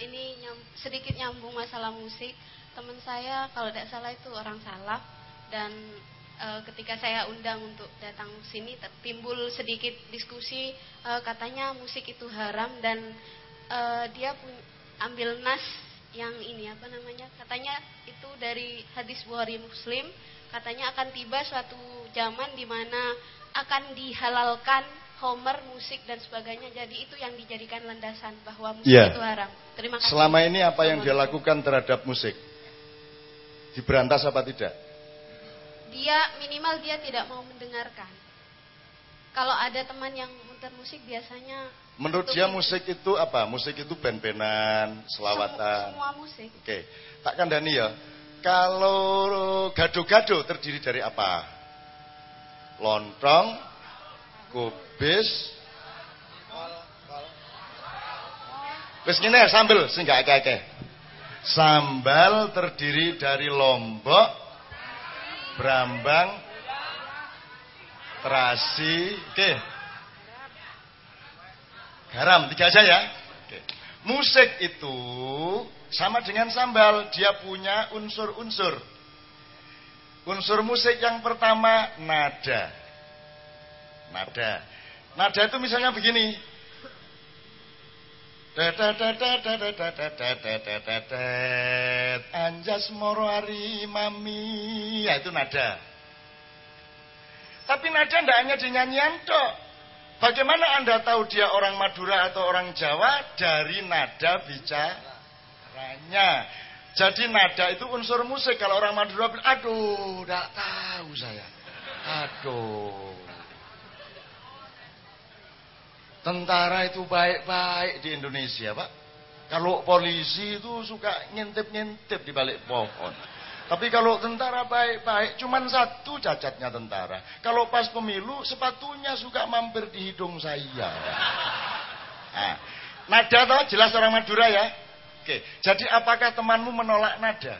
ini nyam, sedikit nyambung masalah musik. Teman saya kalau tidak salah itu orang salah dan e, ketika saya undang untuk datang sini timbul sedikit diskusi e, katanya musik itu haram dan e, dia pun ambil nas yang ini apa namanya katanya itu dari hadis Bukhari Muslim katanya akan tiba suatu zaman di mana akan dihalalkan Homer, musik dan sebagainya. Jadi itu yang dijadikan landasan bahwa musik ya. itu haram. Terima kasih. Selama ini apa yang dia lakukan terhadap musik? Diberantas apa tidak? Dia minimal dia tidak mau mendengarkan. Kalau ada teman yang muter musik biasanya Menurut dia musik itu apa? Musik itu ben-benan, selawatan. Semua, semua musik. Oke. Tak kandani ya. Kalau gado-gado terdiri dari apa? Lontong, kubis, Wis ngene sambel sing gak akeh Sambal terdiri dari lombok, brambang, terasi, oke. Garam tiga aja ya. Oke. Musik itu sama dengan sambal, dia punya unsur-unsur. Unsur musik yang pertama nada. Nada. Nada itu misalnya begini. Anjas moro hari mami. Ya itu nada. Tapi nada tidak hanya di nyanyian. Bagaimana Anda tahu dia orang Madura atau orang Jawa? Dari nada bicaranya. Jadi nada itu unsur musik. Kalau orang Madura bilang, aduh, tidak tahu saya. Aduh. Tentara itu baik-baik di Indonesia, Pak. Kalau polisi itu suka ngintip-ngintip di balik pohon. Tapi kalau tentara baik-baik, cuman satu cacatnya tentara. Kalau pas pemilu, sepatunya suka mampir di hidung saya. Nah, nada toh jelas orang Madura ya. Oke, jadi apakah temanmu menolak nada?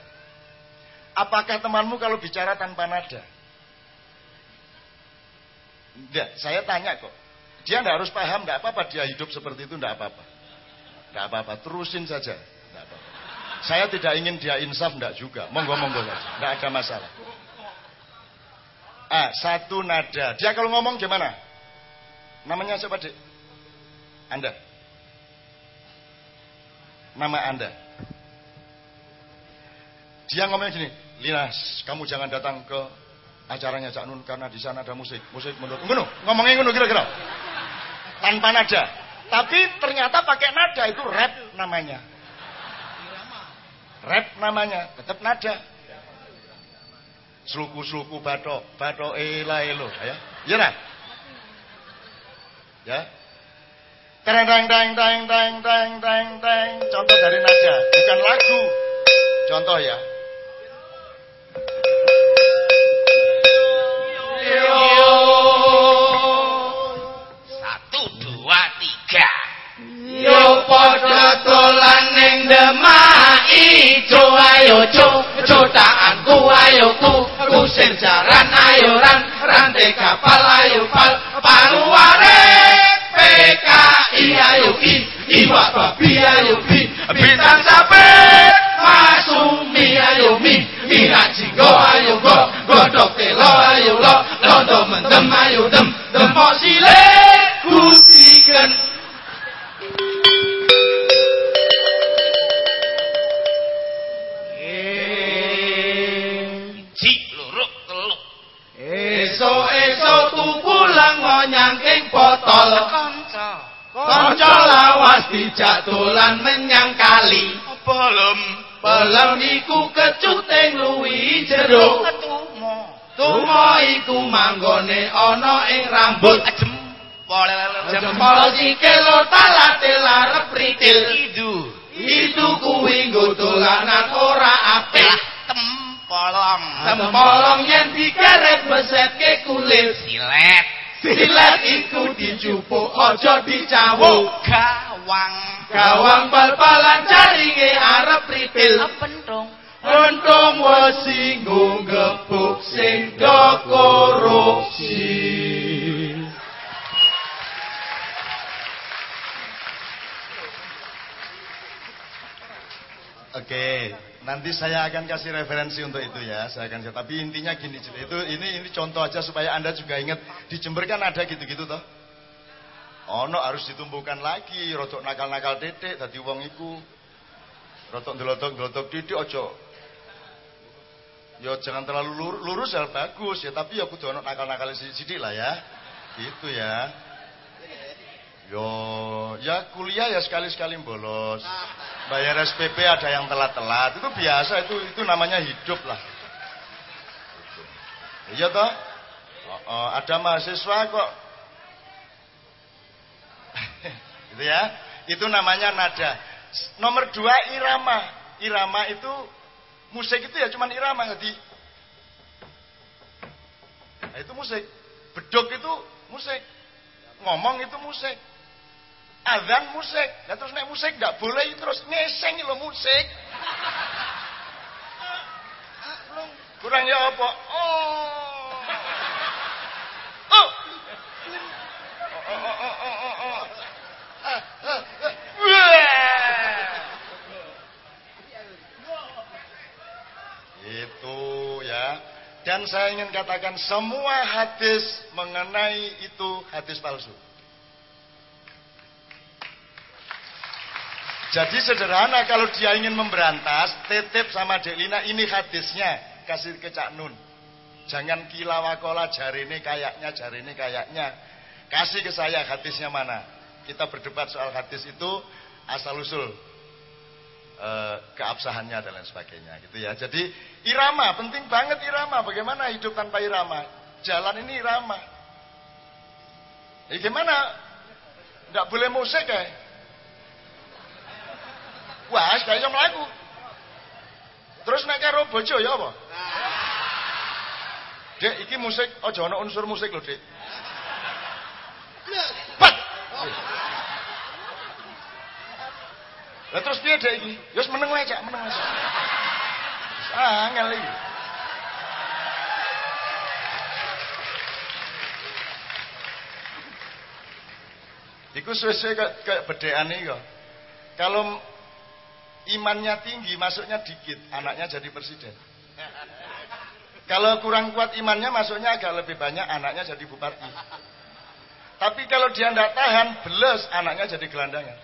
Apakah temanmu kalau bicara tanpa nada? Enggak, saya tanya kok. Dia tidak harus paham, tidak apa-apa dia hidup seperti itu, tidak apa-apa. Tidak apa-apa, terusin saja. Tidak apa -apa. Saya tidak ingin dia insaf, tidak juga. Monggo-monggo saja, tidak ada masalah. Ah, satu nada. Dia kalau ngomong gimana? Namanya siapa, Dik? Anda. Nama Anda. Dia ngomongnya gini, Linas, kamu jangan datang ke acaranya Cak Nun karena di sana ada musik. Musik menurut ngono, ngomongnya ngono kira-kira tanpa nada. Tapi ternyata pakai nada itu rap namanya. Rap namanya, tetap nada. Sluku-sluku batok, batok ela elo, ya. Ya nah. Ya. Teng teng teng teng teng teng teng teng. Contoh dari nada, bukan lagu. Contoh ya. Ayo ku kusir jaran. Ayo ran rante kapal ayo pal. Paruare nyangking botol. Kanca. Kanca lawas dijak dolan menyang kali. Pelem pelem iku kecuting luwi jero tumo iku manggone ana ing rambut. Jempol jempol sikil talate larep pritil idu. Idu kuwi nggo dolanan ora apik. Tempolong. Tempolong yang digaret Iku dijupuk aja dicawuk. Gawang. Gawang bal-balan jaringe arep ripil. Pentung. Pentung wesi ngggebuk sing korupsi. Oke, nanti saya akan kasih referensi untuk itu ya. Saya akan tapi intinya gini, itu ini ini contoh aja supaya anda juga ingat di Jember kan ada gitu-gitu toh. Ono harus ditumbuhkan lagi, rotok nakal-nakal titik, tadi uang iku. Rotok delotok delotok titik ojo. Ya jangan terlalu lurus ya bagus ya, tapi ya kudu ono nakal-nakal sidik lah ya. Gitu ya. Yo, ya kuliah ya sekali-sekali bolos. Bayar SPP ada yang telat-telat. Itu biasa, itu itu namanya hidup lah. Iya toh? Oh, oh, ada mahasiswa kok. gitu ya. Itu namanya nada. Nomor dua irama. Irama itu musik itu ya cuman irama jadi. Nah, itu musik. Bedok itu musik. Ngomong itu musik. Azan musik. Lah terus nek musik ndak boleh terus ngeseng lho musik. Kurang ya apa? Oh. Oh. Itu ya. Dan saya ingin katakan semua hadis mengenai itu hadis palsu. Jadi sederhana kalau dia ingin memberantas, tetep sama Delina ini hadisnya, kasih ke Cak Nun. Jangan kilawakola ini kayaknya, ini kayaknya. Kasih ke saya hadisnya mana. Kita berdebat soal hadis itu asal usul e, keabsahannya dan lain sebagainya gitu ya. Jadi irama penting banget irama. Bagaimana hidup tanpa irama? Jalan ini irama. Ya gimana? Enggak boleh musik ya? Wah, gak iso mlaku. Terus nek karo bojo ya apa? Dek, iki musik aja ana unsur musik lho, Dek. Pat. Lah terus piye Dek iki? Ya meneng wae, Cak, meneng wae. Angel iki. Iku suwe-suwe kayak bedekan iki kok. Kalau imannya tinggi, masuknya dikit, anaknya jadi presiden. Kalau kurang kuat imannya, masuknya agak lebih banyak, anaknya jadi bupati. Tapi kalau dia tidak tahan, beles, anaknya jadi gelandangan.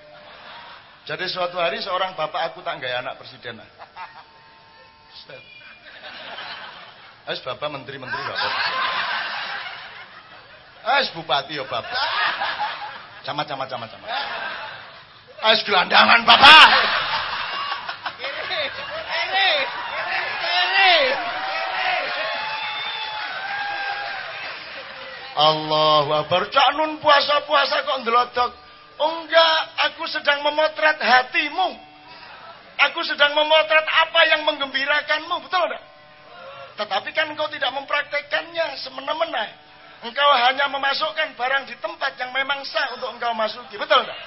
Jadi suatu hari seorang bapak aku tak gaya anak presiden. Es bapak menteri-menteri bapak. Es bupati ya bapak. Camat, camat, camat, camat. Es gelandangan bapak. Allahu Akbar. Cak Nun puasa-puasa kok ndelodok. Enggak, aku sedang memotret hatimu. Aku sedang memotret apa yang menggembirakanmu, betul enggak? Tetapi kan engkau tidak mempraktekkannya semena-mena. Engkau hanya memasukkan barang di tempat yang memang sah untuk engkau masuki, betul enggak?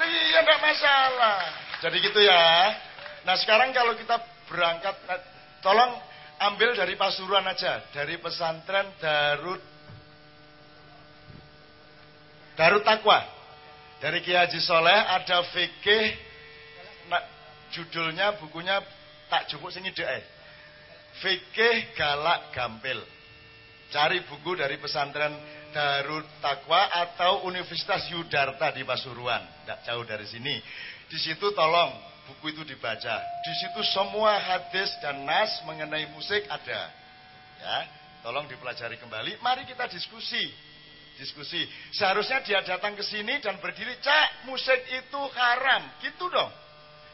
Iya, enggak masalah. Jadi gitu ya. Nah sekarang kalau kita berangkat, nah, tolong ambil dari Pasuruan aja, dari pesantren Darut Darut Takwa. Dari Kiai Haji Soleh ada fikih nah, judulnya bukunya tak cukup sing ide Fikih galak gampil. Cari buku dari pesantren Darut Takwa atau Universitas Yudarta di Pasuruan, tidak jauh dari sini. Di situ tolong buku itu dibaca. Di situ semua hadis dan nas mengenai musik ada. Ya, tolong dipelajari kembali. Mari kita diskusi diskusi. Seharusnya dia datang ke sini dan berdiri, "Cak, musik itu haram." Gitu dong.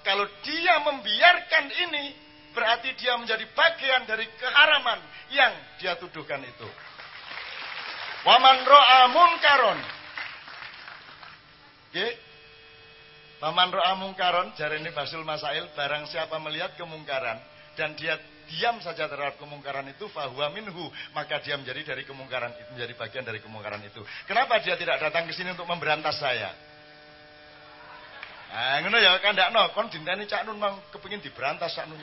Kalau dia membiarkan ini, berarti dia menjadi bagian dari keharaman yang dia tuduhkan itu. Waman ro'a munkaron. Oke? Waman ro'a munkaron, jari ini Basul Masail, barang siapa melihat kemungkaran, dan dia diam saja terhadap kemungkaran itu fahuwa minhu maka dia menjadi dari kemungkaran itu menjadi bagian dari kemungkaran itu. Kenapa dia tidak datang ke sini untuk memberantas saya? Nah ngono ya kan ndak no. Kon dinteni cak nun mang kepengin diberantas cak nun